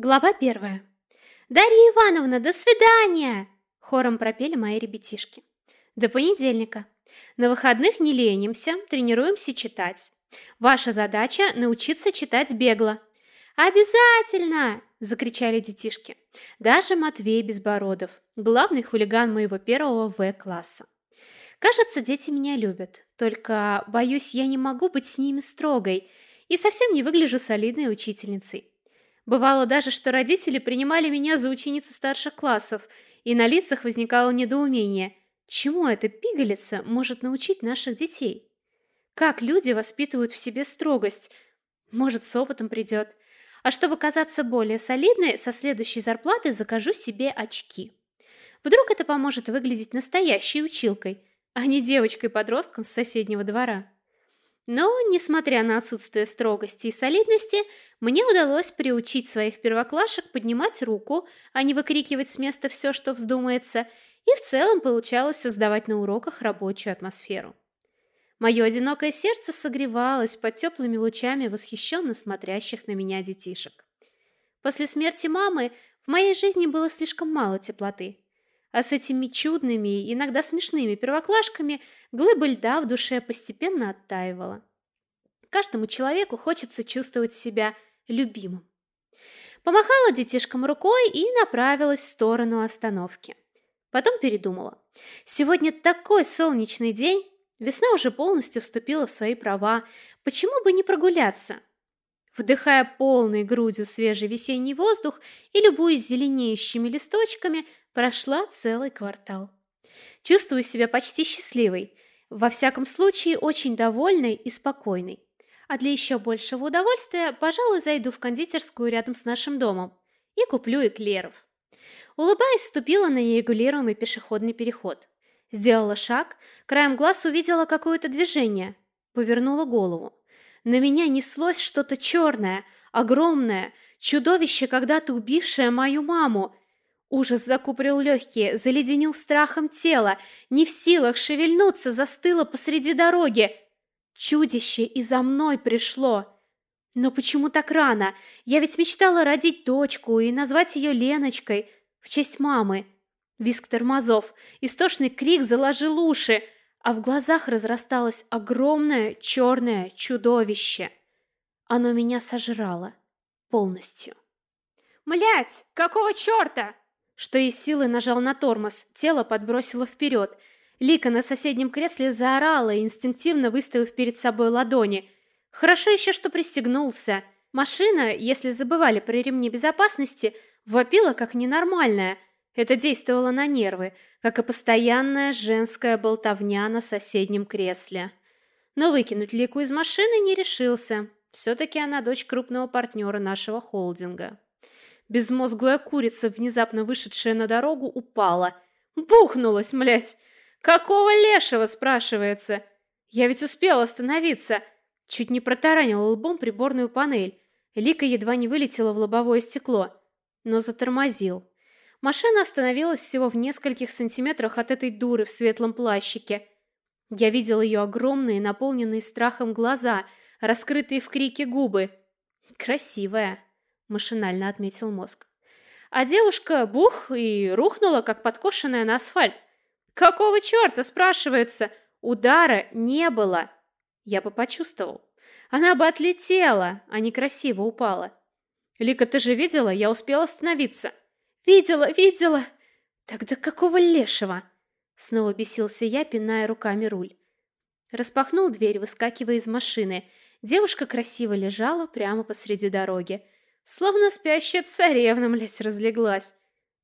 Глава первая. «Дарья Ивановна, до свидания!» Хором пропели мои ребятишки. До понедельника. На выходных не ленимся, тренируемся читать. Ваша задача – научиться читать бегло. «Обязательно!» – закричали детишки. Даже Матвей Безбородов, главный хулиган моего первого В-класса. Кажется, дети меня любят, только, боюсь, я не могу быть с ними строгой и совсем не выгляжу солидной учительницей. Бывало даже, что родители принимали меня за ученицу старших классов, и на лицах возникало недоумение, чему эта пигалица может научить наших детей? Как люди воспитывают в себе строгость? Может, с опытом придет. А чтобы казаться более солидной, со следующей зарплаты закажу себе очки. Вдруг это поможет выглядеть настоящей училкой, а не девочкой-подростком с соседнего двора. Но, несмотря на отсутствие строгости и солидности, мне удалось приучить своих первоклашек поднимать руку, а не выкрикивать с места все, что вздумается, и в целом получалось создавать на уроках рабочую атмосферу. Мое одинокое сердце согревалось под теплыми лучами восхищенно смотрящих на меня детишек. После смерти мамы в моей жизни было слишком мало теплоты. А с этими чудными, иногда смешными первоклашками глыба льда в душе постепенно оттаивала. Каждому человеку хочется чувствовать себя любимым. Помахала детишкам рукой и направилась в сторону остановки. Потом передумала. Сегодня такой солнечный день, весна уже полностью вступила в свои права. Почему бы не прогуляться? Вдыхая полной грудью свежий весенний воздух и любуясь зеленеющими листочками, прошла целый квартал. Чувствую себя почти счастливой, во всяком случае очень довольной и спокойной. А для еще большего удовольствия, пожалуй, зайду в кондитерскую рядом с нашим домом и куплю эклеров. Улыбаясь, ступила на нерегулируемый пешеходный переход. Сделала шаг, краем глаз увидела какое-то движение, повернула голову. На меня неслось что-то черное, огромное, чудовище, когда-то убившее мою маму. Ужас закупорил легкие, заледенил страхом тело, не в силах шевельнуться, застыла посреди дороги. Чудище и за мной пришло. Но почему так рано? Я ведь мечтала родить дочку и назвать ее Леночкой в честь мамы. Виск тормозов, истошный крик заложил уши, а в глазах разрасталось огромное черное чудовище. Оно меня сожрало полностью. «Млять! Какого черта?» Что из силы нажал на тормоз, тело подбросило вперед – Лика на соседнем кресле заорала, инстинктивно выставив перед собой ладони. Хорошо еще, что пристегнулся. Машина, если забывали про ремни безопасности, вопила как ненормальная. Это действовало на нервы, как и постоянная женская болтовня на соседнем кресле. Но выкинуть Лику из машины не решился. Все-таки она дочь крупного партнера нашего холдинга. Безмозглая курица, внезапно вышедшая на дорогу, упала. Бухнулась, млять! Какого лешего, спрашивается? Я ведь успел остановиться. Чуть не протаранил лбом приборную панель. Лика едва не вылетела в лобовое стекло, но затормозил. Машина остановилась всего в нескольких сантиметрах от этой дуры в светлом плащике. Я видел ее огромные, наполненные страхом глаза, раскрытые в крике губы. Красивая, машинально отметил мозг. А девушка бух и рухнула, как подкошенная на асфальт. Какого черта, спрашивается? Удара не было. Я бы почувствовал. Она бы отлетела, а не красиво упала. Лика, ты же видела? Я успела остановиться. Видела, видела. Тогда какого лешего? Снова бесился я, пиная руками руль. Распахнул дверь, выскакивая из машины. Девушка красиво лежала прямо посреди дороги. Словно спящая царевна, блядь, разлеглась.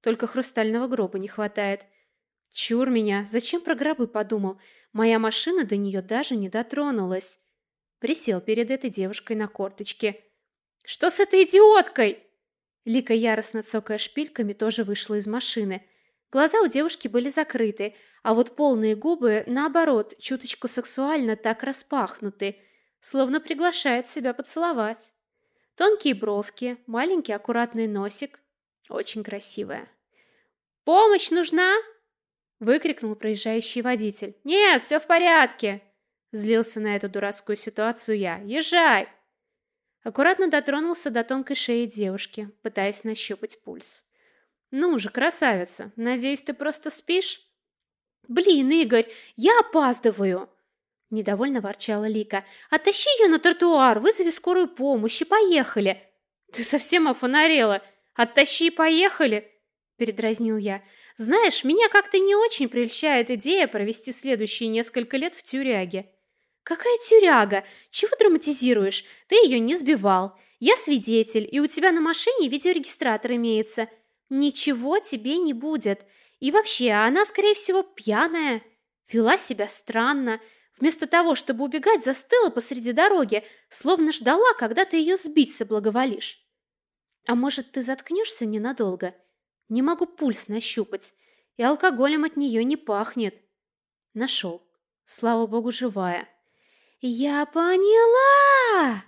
Только хрустального гроба не хватает. Чур меня, зачем про гробы подумал? Моя машина до нее даже не дотронулась. Присел перед этой девушкой на корточке. Что с этой идиоткой? Лика, яростно цокая шпильками, тоже вышла из машины. Глаза у девушки были закрыты, а вот полные губы, наоборот, чуточку сексуально так распахнуты, словно приглашает себя поцеловать. Тонкие бровки, маленький аккуратный носик. Очень красивая. «Помощь нужна?» выкрикнул проезжающий водитель. Нет, все в порядке. Злился на эту дурацкую ситуацию я. Езжай. Аккуратно дотронулся до тонкой шеи девушки, пытаясь нащупать пульс. «Ну же, красавица, надеюсь, ты просто спишь?» «Блин, Игорь, я опаздываю!» Недовольно ворчала Лика. «Оттащи ее на тротуар, вызови скорую помощь и поехали!» «Ты совсем офонарела! Оттащи и поехали!» Передразнил я. «Знаешь, меня как-то не очень прельщает идея провести следующие несколько лет в тюряге». «Какая тюряга? Чего драматизируешь? Ты ее не сбивал. Я свидетель, и у тебя на машине видеорегистратор имеется. Ничего тебе не будет. И вообще, она, скорее всего, пьяная. Вела себя странно. Вместо того, чтобы убегать, застыла посреди дороги, словно ждала, когда ты ее сбить соблаговолишь. А может, ты заткнешься ненадолго? Не могу пульс нащупать, и алкоголем от нее не пахнет. Нашел. Слава богу, живая. Я поняла!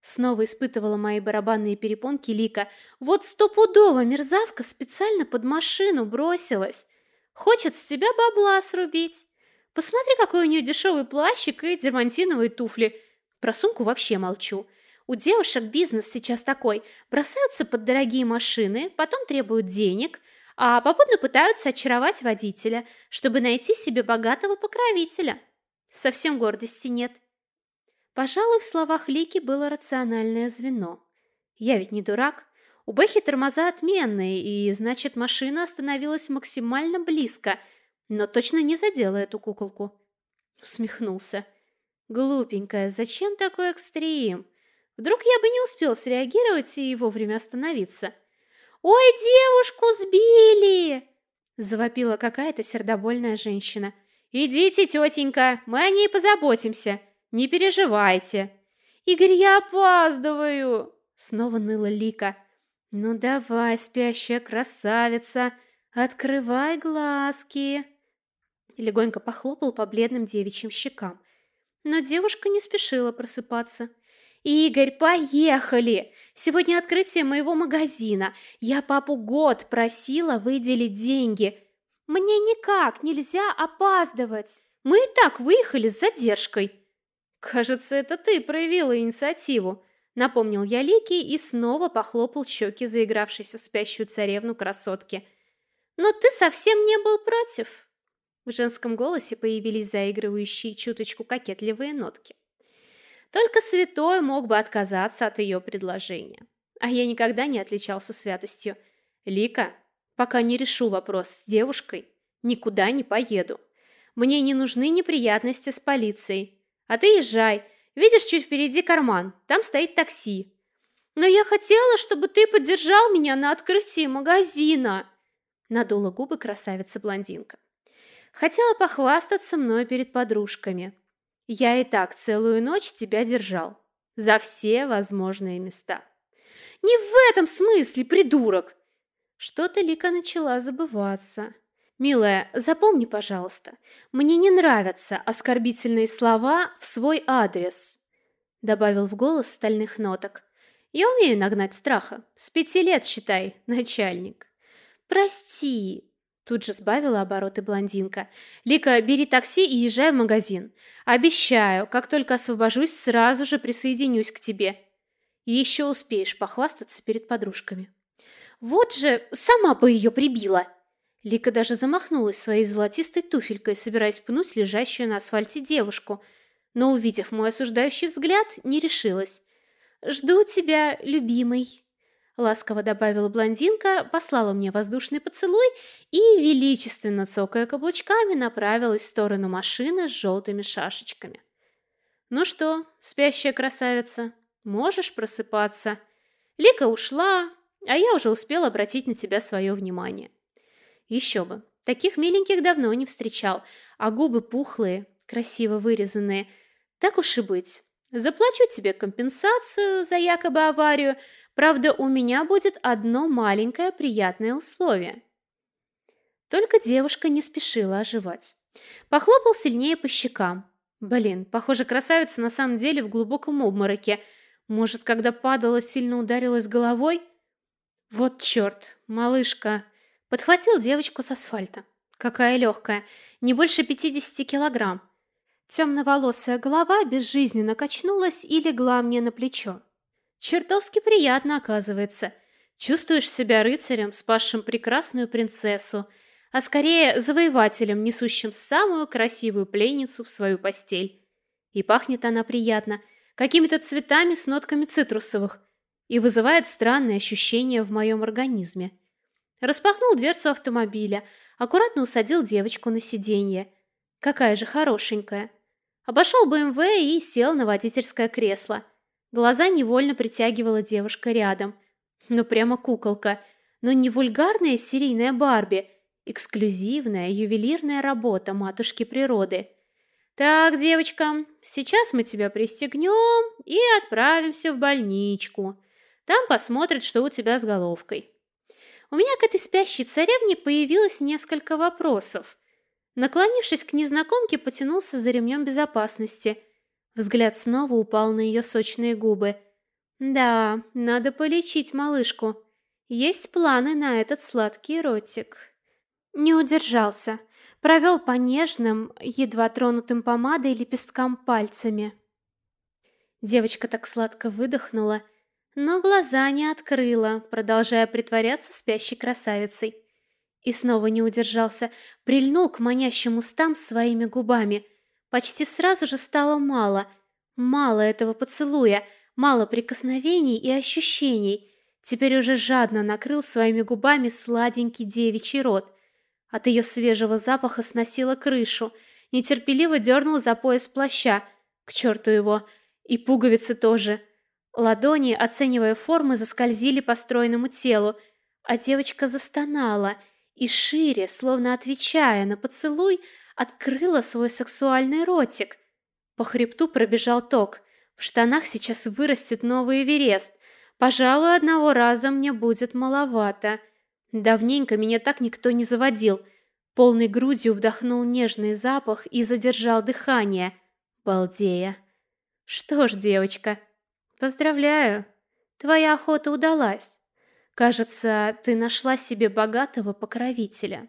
Снова испытывала мои барабанные перепонки Лика. Вот стопудово мерзавка специально под машину бросилась. Хочет с тебя бабла срубить. Посмотри, какой у нее дешевый плащик и дермантиновые туфли. Про сумку вообще молчу. У девушек бизнес сейчас такой. Бросаются под дорогие машины, потом требуют денег, а попутно пытаются очаровать водителя, чтобы найти себе богатого покровителя. Совсем гордости нет. Пожалуй, в словах Лики было рациональное звено. Я ведь не дурак. У Бэхи тормоза отменные, и, значит, машина остановилась максимально близко – но точно не задела эту куколку. Усмехнулся. Глупенькая, зачем такой экстрим? Вдруг я бы не успел среагировать и вовремя остановиться. «Ой, девушку сбили!» Завопила какая-то сердобольная женщина. «Идите, тетенька, мы о ней позаботимся. Не переживайте». «Игорь, я опаздываю!» Снова ныла Лика. «Ну давай, спящая красавица, открывай глазки!» Легонько похлопал по бледным девичьим щекам. Но девушка не спешила просыпаться. «Игорь, поехали! Сегодня открытие моего магазина. Я папу год просила выделить деньги. Мне никак нельзя опаздывать. Мы и так выехали с задержкой». «Кажется, это ты проявила инициативу», — напомнил я Лике и снова похлопал щеки заигравшейся спящую царевну красотки. «Но ты совсем не был против». В женском голосе появились заигрывающие чуточку кокетливые нотки. Только святой мог бы отказаться от ее предложения. А я никогда не отличался святостью. Лика, пока не решу вопрос с девушкой, никуда не поеду. Мне не нужны неприятности с полицией. А ты езжай. Видишь, чуть впереди карман. Там стоит такси. Но я хотела, чтобы ты поддержал меня на открытии магазина. Надула губы красавица-блондинка. Хотела похвастаться мной перед подружками. Я и так целую ночь тебя держал. За все возможные места. Не в этом смысле, придурок! Что-то Лика начала забываться. Милая, запомни, пожалуйста, мне не нравятся оскорбительные слова в свой адрес, добавил в голос стальных ноток. Я умею нагнать страха. С пяти лет, считай, начальник. Прости, Тут же сбавила обороты блондинка. «Лика, бери такси и езжай в магазин. Обещаю, как только освобожусь, сразу же присоединюсь к тебе. И еще успеешь похвастаться перед подружками». «Вот же, сама бы ее прибила!» Лика даже замахнулась своей золотистой туфелькой, собираясь пнуть лежащую на асфальте девушку, но, увидев мой осуждающий взгляд, не решилась. «Жду тебя, любимый!» Ласково добавила блондинка, послала мне воздушный поцелуй и, величественно цокая каблучками, направилась в сторону машины с желтыми шашечками. «Ну что, спящая красавица, можешь просыпаться?» Лика ушла, а я уже успел обратить на тебя свое внимание. Еще бы, таких миленьких давно не встречал, а губы пухлые, красиво вырезанные. Так уж и быть, заплачу тебе компенсацию за якобы аварию, Правда, у меня будет одно маленькое приятное условие. Только девушка не спешила оживать. Похлопал сильнее по щекам. Блин, похоже, красавица на самом деле в глубоком обмороке. Может, когда падала, сильно ударилась головой? Вот черт, малышка. Подхватил девочку с асфальта. Какая легкая, не больше 50 килограмм. Темноволосая голова безжизненно качнулась и легла мне на плечо. Чертовски приятно оказывается. Чувствуешь себя рыцарем, спасшим прекрасную принцессу, а скорее завоевателем, несущим самую красивую пленницу в свою постель. И пахнет она приятно, какими-то цветами с нотками цитрусовых, и вызывает странные ощущения в моем организме. Распахнул дверцу автомобиля, аккуратно усадил девочку на сиденье. Какая же хорошенькая. Обошел БМВ и сел на водительское кресло. Глаза невольно притягивала девушка рядом. Ну прямо куколка. Но не вульгарная серийная Барби, эксклюзивная ювелирная работа матушки природы. Так, девочка, сейчас мы тебя пристегнем и отправимся в больничку. Там посмотрят, что у тебя с головкой. У меня к этой спящей царевне появилось несколько вопросов. Наклонившись к незнакомке, потянулся за ремнем безопасности. Взгляд снова упал на ее сочные губы. Да, надо полечить малышку. Есть планы на этот сладкий ротик. Не удержался. Провел по нежным, едва тронутым помадой лепесткам пальцами. Девочка так сладко выдохнула, но глаза не открыла, продолжая притворяться спящей красавицей. И снова не удержался, прильнул к манящим устам своими губами. Почти сразу же стало мало. Мало этого поцелуя, мало прикосновений и ощущений. Теперь уже жадно накрыл своими губами сладенький девичий рот. От ее свежего запаха сносило крышу. Нетерпеливо дернул за пояс плаща. К черту его. И пуговицы тоже. Ладони, оценивая формы, заскользили по стройному телу, а девочка застонала и шире, словно отвечая на поцелуй, открыла свой сексуальный ротик. По хребту пробежал ток. В штанах сейчас вырастет новый Эверест. Пожалуй, одного раза мне будет маловато. Давненько меня так никто не заводил. Полной грудью вдохнул нежный запах и задержал дыхание, балдея. Что ж, девочка, Поздравляю. Твоя охота удалась. Кажется, ты нашла себе богатого покровителя.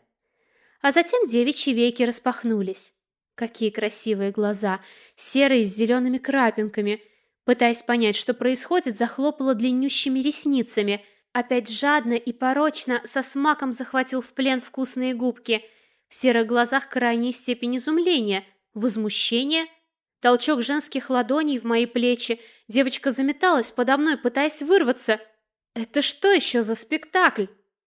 А затем девичьи веки распахнулись. Какие красивые глаза, серые с зелеными крапинками. Пытаясь понять, что происходит, захлопала длиннющими ресницами. Опять жадно и порочно со смаком захватил в плен вкусные губки. В серых глазах крайняя степень изумления, возмущения Толчок женских ладоней в мои плечи. Девочка заметалась подо мной, пытаясь вырваться. Это что еще за спектакль?